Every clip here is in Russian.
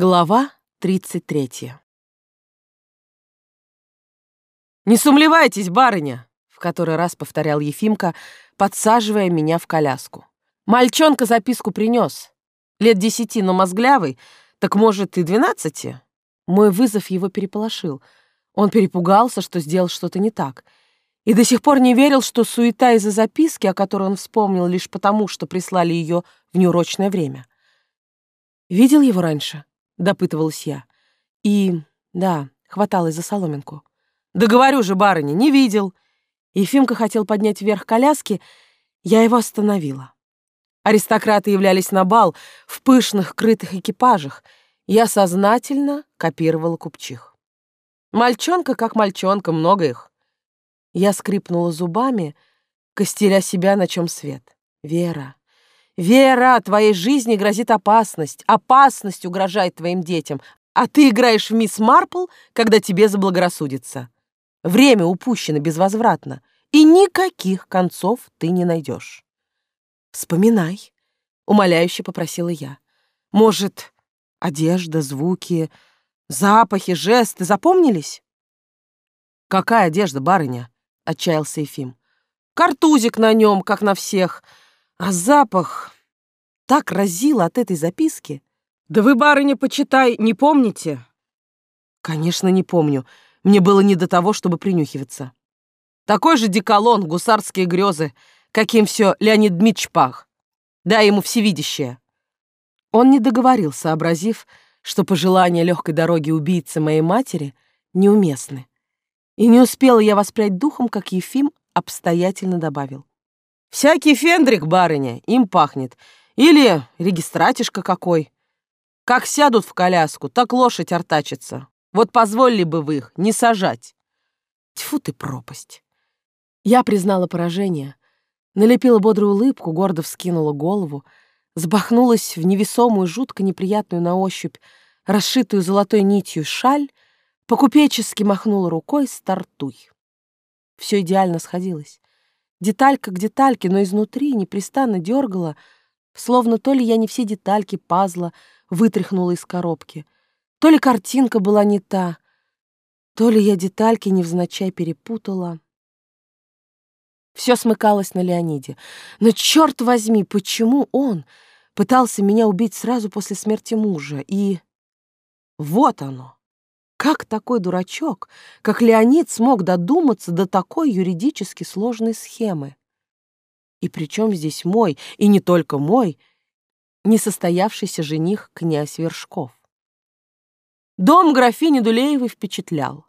Глава 33 «Не сумлевайтесь, барыня!» — в который раз повторял Ефимка, подсаживая меня в коляску. «Мальчонка записку принес. Лет десяти, но мозглявый, так, может, и двенадцати?» Мой вызов его переполошил. Он перепугался, что сделал что-то не так. И до сих пор не верил, что суета из-за записки, о которой он вспомнил лишь потому, что прислали ее в неурочное время. «Видел его раньше?» Допытывалась я. И, да, хваталась за соломинку. «Да говорю же, барыня, не видел!» Ефимка хотел поднять вверх коляски, я его остановила. Аристократы являлись на бал в пышных крытых экипажах. Я сознательно копировала купчих. Мальчонка как мальчонка, много их. Я скрипнула зубами, костеря себя, на чем свет. Вера, «Вера, твоей жизни грозит опасность. Опасность угрожает твоим детям. А ты играешь в мисс Марпл, когда тебе заблагорассудится. Время упущено безвозвратно, и никаких концов ты не найдешь». «Вспоминай», — умоляюще попросила я. «Может, одежда, звуки, запахи, жесты запомнились?» «Какая одежда, барыня?» — отчаялся Ефим. «Картузик на нем, как на всех». А запах так разил от этой записки. Да вы, барыня, почитай, не помните? Конечно, не помню. Мне было не до того, чтобы принюхиваться. Такой же деколон, гусарские грезы, каким все Леонид Дмитрич пах. Дай ему всевидящее. Он не договорил, сообразив, что пожелания легкой дороги убийцы моей матери неуместны. И не успела я воспрять духом, как Ефим обстоятельно добавил. Всякий фендрик, барыня, им пахнет. Или регистратишка какой. Как сядут в коляску, так лошадь артачится. Вот позволили бы вы их не сажать. Тьфу ты, пропасть. Я признала поражение, налепила бодрую улыбку, гордо вскинула голову, сбахнулась в невесомую, жутко неприятную на ощупь, расшитую золотой нитью шаль, покупечески махнула рукой «стартуй». Все идеально сходилось. Деталька к детальке, но изнутри непрестанно дергала, словно то ли я не все детальки пазла вытряхнула из коробки, то ли картинка была не та, то ли я детальки невзначай перепутала. Все смыкалось на Леониде. Но, черт возьми, почему он пытался меня убить сразу после смерти мужа? И вот оно. Как такой дурачок, как Леонид, смог додуматься до такой юридически сложной схемы? И причем здесь мой, и не только мой, несостоявшийся жених князь Вершков? Дом графини Дулеевой впечатлял.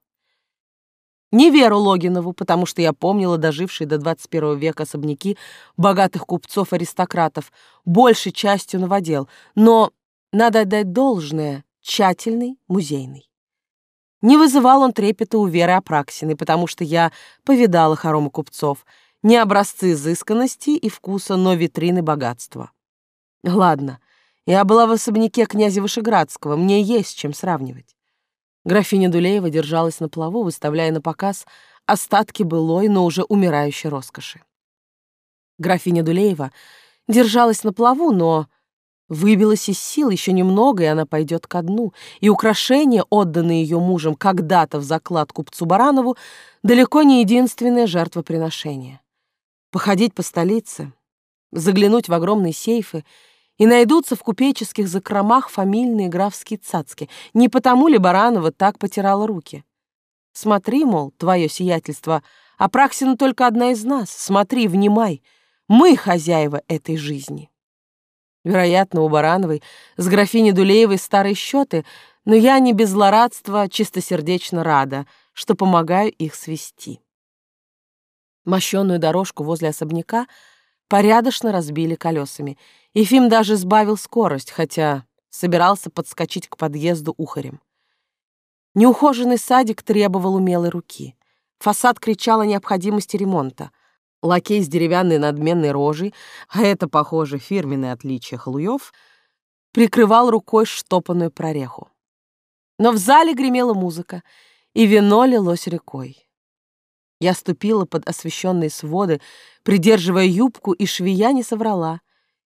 Не Веру Логинову, потому что я помнила дожившие до 21 века особняки богатых купцов-аристократов, большей частью новодел, но, надо отдать должное, тщательный, музейный. Не вызывал он трепета у Веры Апраксиной, потому что я повидала хоромы купцов, не образцы изысканности и вкуса, но витрины богатства. Ладно, я была в особняке князя Вышеградского, мне есть чем сравнивать. Графиня Дулеева держалась на плаву, выставляя на показ остатки былой, но уже умирающей роскоши. Графиня Дулеева держалась на плаву, но Выбилась из сил еще немного, и она пойдет ко дну. И украшения, отданные ее мужем когда-то в заклад купцу Баранову, далеко не единственное жертвоприношение. Походить по столице, заглянуть в огромные сейфы, и найдутся в купеческих закромах фамильные графские цацки. Не потому ли Баранова так потирала руки? Смотри, мол, твое сиятельство, а Праксина только одна из нас. Смотри, внимай, мы хозяева этой жизни. Вероятно, у Барановой с графиней Дулеевой старые счеты, но я не без злорадства чистосердечно рада, что помогаю их свести. Мощенную дорожку возле особняка порядочно разбили колесами. Ефим даже сбавил скорость, хотя собирался подскочить к подъезду ухарем. Неухоженный садик требовал умелой руки. Фасад кричал о необходимости ремонта. Лакей с деревянной надменной рожей, а это, похоже, фирменное отличие халуев, прикрывал рукой штопанную прореху. Но в зале гремела музыка, и вино лилось рекой. Я ступила под освещенные своды, придерживая юбку, и швея не соврала.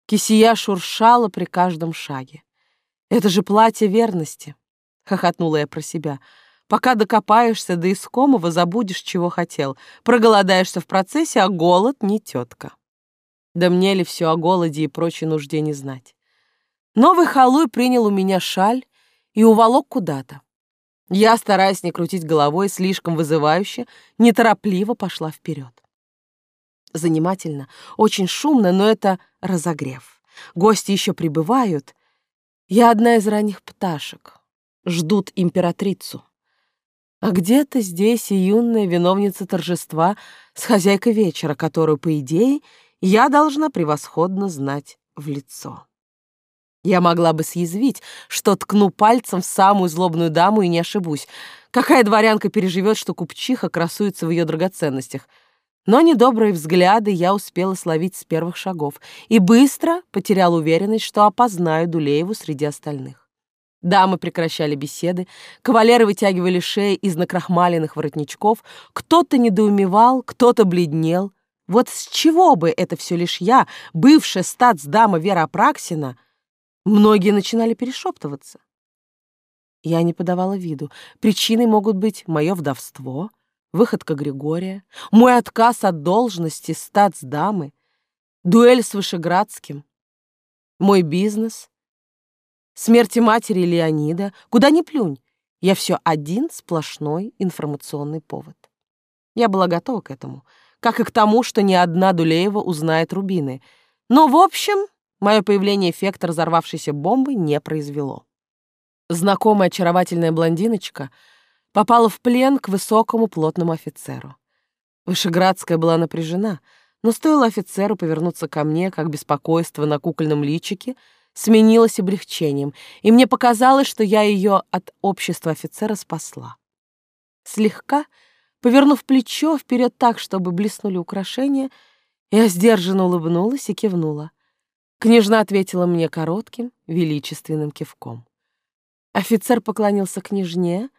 Кисия шуршала при каждом шаге. Это же платье верности, хохотнула я про себя. Пока докопаешься до искомого, забудешь, чего хотел. Проголодаешься в процессе, а голод не тетка. Да мне ли все о голоде и прочей нужде не знать. Новый халуй принял у меня шаль и уволок куда-то. Я, стараясь не крутить головой, слишком вызывающе, неторопливо пошла вперед. Занимательно, очень шумно, но это разогрев. Гости еще прибывают. Я одна из ранних пташек. Ждут императрицу. А где-то здесь и юная виновница торжества с хозяйкой вечера, которую, по идее, я должна превосходно знать в лицо. Я могла бы съязвить, что ткну пальцем в самую злобную даму и не ошибусь. Какая дворянка переживет, что купчиха красуется в ее драгоценностях? Но недобрые взгляды я успела словить с первых шагов и быстро потерял уверенность, что опознаю Дулееву среди остальных. Дамы прекращали беседы, кавалеры вытягивали шеи из накрахмаленных воротничков, кто-то недоумевал, кто-то бледнел. Вот с чего бы это все лишь я, бывшая статсдама Вера Апраксина, многие начинали перешептываться. Я не подавала виду. Причиной могут быть мое вдовство, выходка Григория, мой отказ от должности статсдамы, дуэль с Вышеградским, мой бизнес — смерти матери Леонида, куда ни плюнь, я все один сплошной информационный повод. Я была готова к этому, как и к тому, что ни одна Дулеева узнает Рубины. Но, в общем, мое появление эффекта разорвавшейся бомбы не произвело. Знакомая очаровательная блондиночка попала в плен к высокому плотному офицеру. Вышеградская была напряжена, но стоило офицеру повернуться ко мне, как беспокойство на кукольном личике — сменилось облегчением, и мне показалось, что я ее от общества офицера спасла. Слегка, повернув плечо вперед так, чтобы блеснули украшения, я сдержанно улыбнулась и кивнула. Княжна ответила мне коротким, величественным кивком. Офицер поклонился княжне,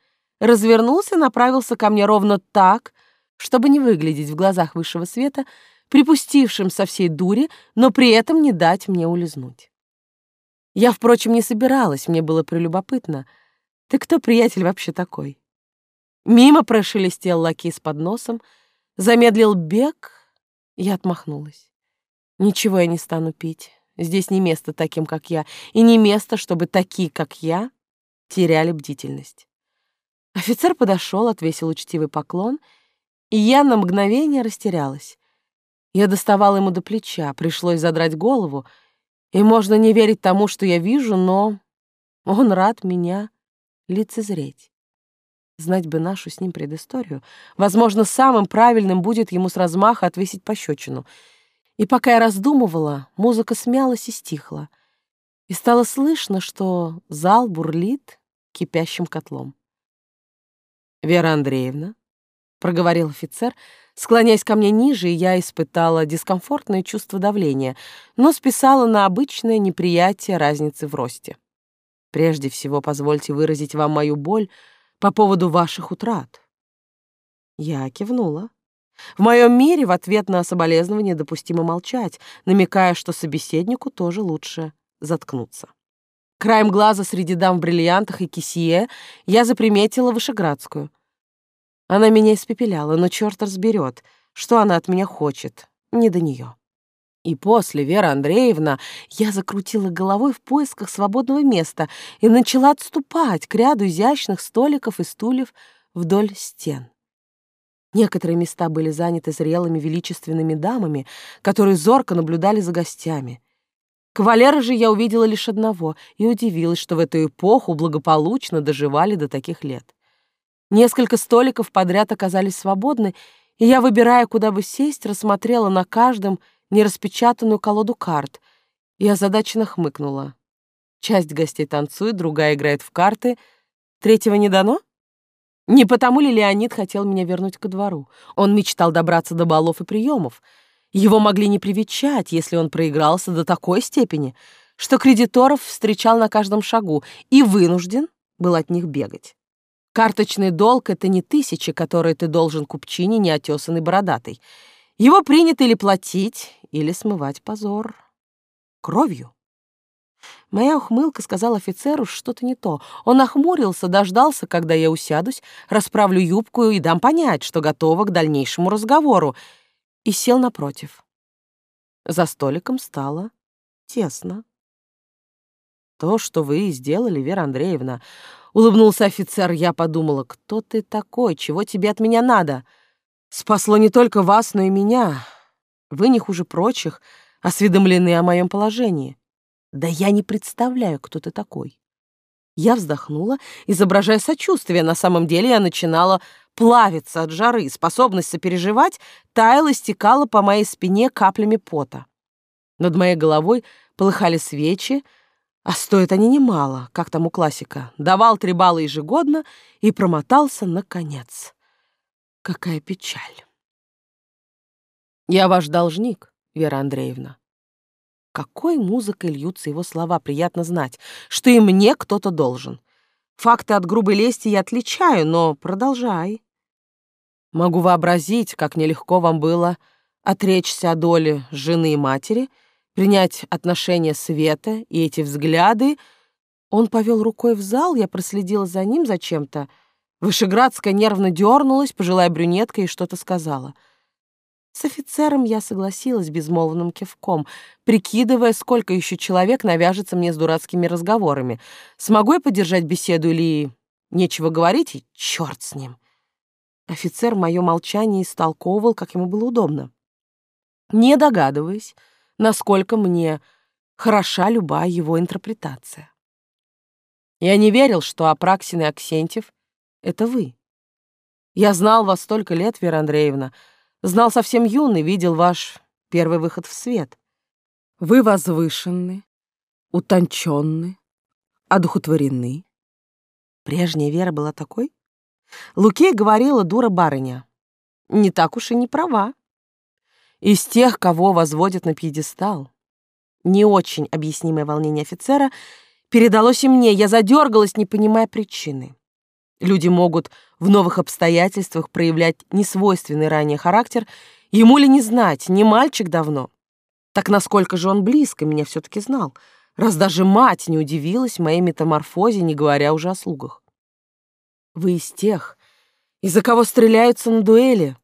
развернулся направился ко мне ровно так, чтобы не выглядеть в глазах высшего света, припустившим со всей дури, но при этом не дать мне улизнуть. Я, впрочем, не собиралась, мне было прелюбопытно. Ты кто, приятель, вообще такой? Мимо прошелестел лаки с подносом, замедлил бег, я отмахнулась. Ничего я не стану пить. Здесь не место таким, как я, и не место, чтобы такие, как я, теряли бдительность. Офицер подошел, отвесил учтивый поклон, и я на мгновение растерялась. Я доставала ему до плеча, пришлось задрать голову — и можно не верить тому, что я вижу, но он рад меня лицезреть. Знать бы нашу с ним предысторию. Возможно, самым правильным будет ему с размаха отвесить пощечину. И пока я раздумывала, музыка смялась и стихла. И стало слышно, что зал бурлит кипящим котлом. «Вера Андреевна», — проговорил офицер, — Склоняясь ко мне ниже, я испытала дискомфортное чувство давления, но списала на обычное неприятие разницы в росте. Прежде всего, позвольте выразить вам мою боль по поводу ваших утрат. Я кивнула. В моем мире в ответ на соболезнование допустимо молчать, намекая, что собеседнику тоже лучше заткнуться. Краем глаза среди дам в бриллиантах и кисье я заприметила Вышеградскую — она меня испепеляла, но черт разберет, что она от меня хочет. Не до нее. И после, Вера Андреевна, я закрутила головой в поисках свободного места и начала отступать к ряду изящных столиков и стульев вдоль стен. Некоторые места были заняты зрелыми величественными дамами, которые зорко наблюдали за гостями. Кавалера же я увидела лишь одного и удивилась, что в эту эпоху благополучно доживали до таких лет. Несколько столиков подряд оказались свободны, и я, выбирая, куда бы сесть, рассмотрела на каждом нераспечатанную колоду карт и озадаченно хмыкнула. Часть гостей танцует, другая играет в карты. Третьего не дано? Не потому ли Леонид хотел меня вернуть ко двору? Он мечтал добраться до балов и приемов. Его могли не привечать, если он проигрался до такой степени, что кредиторов встречал на каждом шагу и вынужден был от них бегать. Карточный долг — это не тысячи, которые ты должен купчине неотесанный бородатый. Его принято или платить, или смывать позор. Кровью. Моя ухмылка сказала офицеру что-то не то. Он охмурился, дождался, когда я усядусь, расправлю юбку и дам понять, что готова к дальнейшему разговору, и сел напротив. За столиком стало тесно. «То, что вы сделали, Вера Андреевна», — улыбнулся офицер, я подумала, «кто ты такой, чего тебе от меня надо?» Спасло не только вас, но и меня. Вы не хуже прочих осведомлены о моем положении. Да я не представляю, кто ты такой. Я вздохнула, изображая сочувствие. На самом деле я начинала плавиться от жары. Способность сопереживать таяла стекала по моей спине каплями пота. Над моей головой полыхали свечи, а стоят они немало, как там у классика. Давал три балла ежегодно и промотался наконец. Какая печаль. Я ваш должник, Вера Андреевна. Какой музыкой льются его слова, приятно знать, что и мне кто-то должен. Факты от грубой лести я отличаю, но продолжай. Могу вообразить, как нелегко вам было отречься о доле жены и матери, принять отношения Света и эти взгляды. Он повел рукой в зал, я проследила за ним зачем-то, Вышеградская нервно дернулась, пожилая брюнетка и что-то сказала. С офицером я согласилась безмолвным кивком, прикидывая, сколько еще человек навяжется мне с дурацкими разговорами. Смогу я поддержать беседу или нечего говорить, и черт с ним. Офицер мое молчание истолковывал, как ему было удобно. Не догадываясь, насколько мне хороша любая его интерпретация. Я не верил, что Апраксин и Аксентьев это вы. Я знал вас столько лет, Вера Андреевна. Знал совсем юный, видел ваш первый выход в свет. Вы возвышенны, утонченны, одухотворены. Прежняя Вера была такой? Лукей говорила дура барыня. Не так уж и не права. Из тех, кого возводят на пьедестал. Не очень объяснимое волнение офицера передалось и мне. Я задергалась, не понимая причины. Люди могут в новых обстоятельствах проявлять несвойственный ранее характер, ему ли не знать, не мальчик давно. Так насколько же он близко меня все-таки знал, раз даже мать не удивилась моей метаморфозе, не говоря уже о слугах. Вы из тех, из-за кого стреляются на дуэли.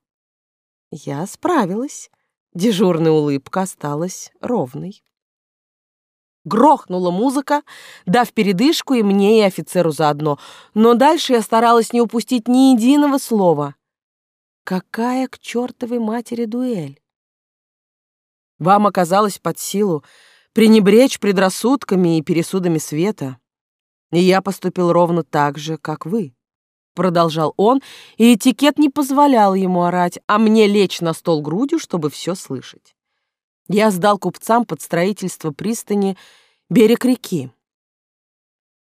Я справилась. Дежурная улыбка осталась ровной. Грохнула музыка, дав передышку и мне, и офицеру заодно. Но дальше я старалась не упустить ни единого слова. Какая к чертовой матери дуэль? Вам оказалось под силу пренебречь предрассудками и пересудами света. И я поступил ровно так же, как вы. Продолжал он, и этикет не позволял ему орать, а мне лечь на стол грудью, чтобы все слышать. Я сдал купцам под строительство пристани берег реки.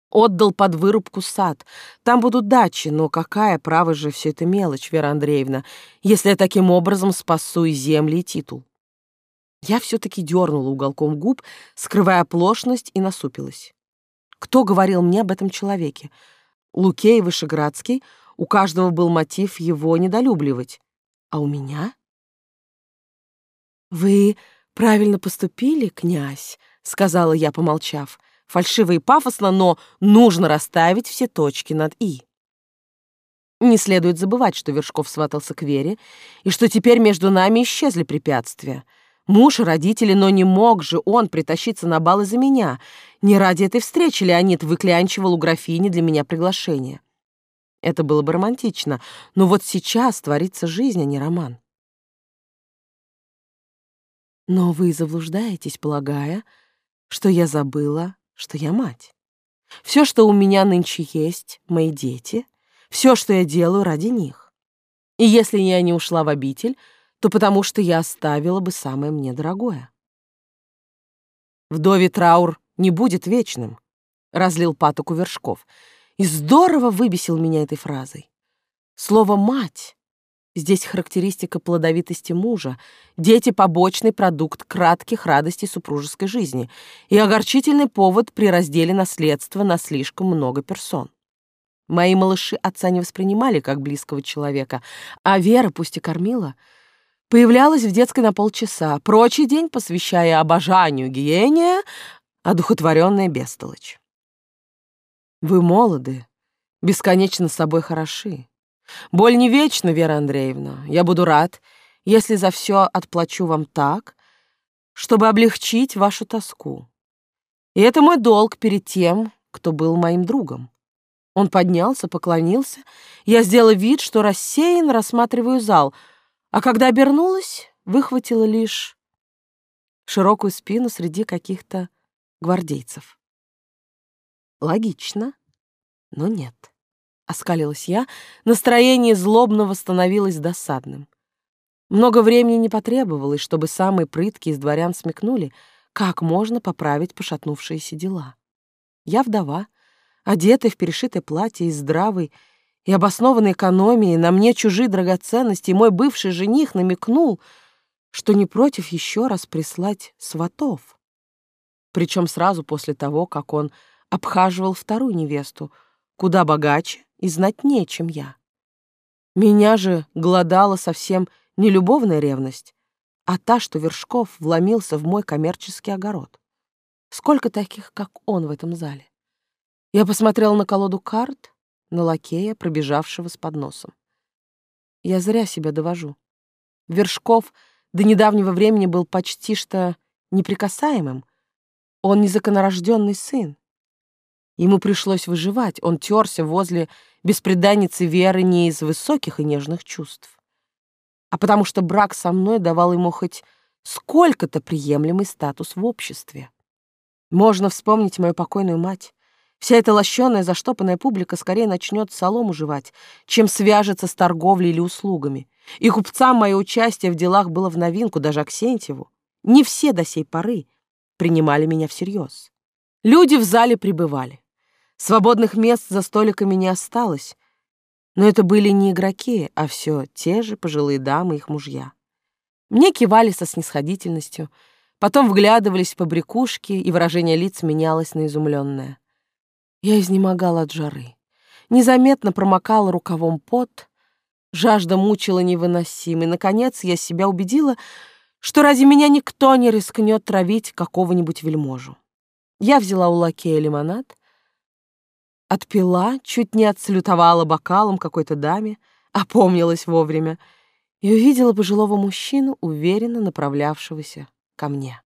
Отдал под вырубку сад. Там будут дачи, но какая, право же, все это мелочь, Вера Андреевна, если я таким образом спасу и земли, и титул. Я все-таки дернула уголком губ, скрывая оплошность, и насупилась. Кто говорил мне об этом человеке? Лукей Вышеградский, у каждого был мотив его недолюбливать. А у меня? Вы «Правильно поступили, князь», — сказала я, помолчав. Фальшиво и пафосно, но нужно расставить все точки над «и». Не следует забывать, что Вершков сватался к Вере, и что теперь между нами исчезли препятствия. Муж и родители, но не мог же он притащиться на бал из-за меня. Не ради этой встречи Леонид выклянчивал у графини для меня приглашение. Это было бы романтично, но вот сейчас творится жизнь, а не роман. Но вы заблуждаетесь, полагая, что я забыла, что я мать. Все, что у меня нынче есть, мои дети, все, что я делаю ради них. И если я не ушла в обитель, то потому что я оставила бы самое мне дорогое. Вдове траур не будет вечным, разлил патоку Вершков, и здорово выбесил меня этой фразой. Слово «мать» Здесь характеристика плодовитости мужа, дети — побочный продукт кратких радостей супружеской жизни и огорчительный повод при разделе наследства на слишком много персон. Мои малыши отца не воспринимали как близкого человека, а Вера, пусть и кормила, появлялась в детской на полчаса, прочий день посвящая обожанию гиения, одухотворенная бестолочь. Вы молоды, бесконечно с собой хороши. Боль не вечна, Вера Андреевна. Я буду рад, если за все отплачу вам так, чтобы облегчить вашу тоску. И это мой долг перед тем, кто был моим другом. Он поднялся, поклонился. Я сделала вид, что рассеян рассматриваю зал, а когда обернулась, выхватила лишь широкую спину среди каких-то гвардейцев. Логично, но нет. Оскалилась я, настроение злобного становилось досадным. Много времени не потребовалось, чтобы самые прытки из дворян смекнули, как можно поправить пошатнувшиеся дела. Я вдова, одетая в перешитое платье из здравой и обоснованной экономии, на мне чужие драгоценности, и мой бывший жених намекнул, что не против еще раз прислать сватов. Причем сразу после того, как он обхаживал вторую невесту, куда богаче и знатнее, чем я. Меня же глодала совсем не любовная ревность, а та, что Вершков вломился в мой коммерческий огород. Сколько таких, как он в этом зале? Я посмотрел на колоду карт, на лакея, пробежавшего с подносом. Я зря себя довожу. Вершков до недавнего времени был почти что неприкасаемым. Он незаконорожденный сын. Ему пришлось выживать, он терся возле беспреданницы Веры не из высоких и нежных чувств, а потому что брак со мной давал ему хоть сколько-то приемлемый статус в обществе. Можно вспомнить мою покойную мать. Вся эта лощеная, заштопанная публика скорее начнет солому жевать, чем свяжется с торговлей или услугами. И купцам мое участие в делах было в новинку, даже Аксентьеву. Не все до сей поры принимали меня всерьез. Люди в зале прибывали. Свободных мест за столиками не осталось, но это были не игроки, а все те же пожилые дамы и их мужья. Мне кивали со снисходительностью, потом вглядывались в побрякушки, и выражение лиц менялось на изумленное. Я изнемогала от жары. Незаметно промокала рукавом пот, жажда мучила невыносимой. Наконец я себя убедила, что ради меня никто не рискнет травить какого-нибудь вельможу. Я взяла у лакея лимонад, отпила, чуть не отсалютовала бокалом какой-то даме, опомнилась вовремя и увидела пожилого мужчину, уверенно направлявшегося ко мне.